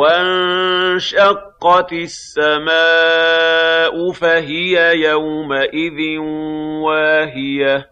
وَانشَقَّتِ السَّمَاءُ فَهِيَ يَوْمَئِذٍ وَاهِيَةٌ.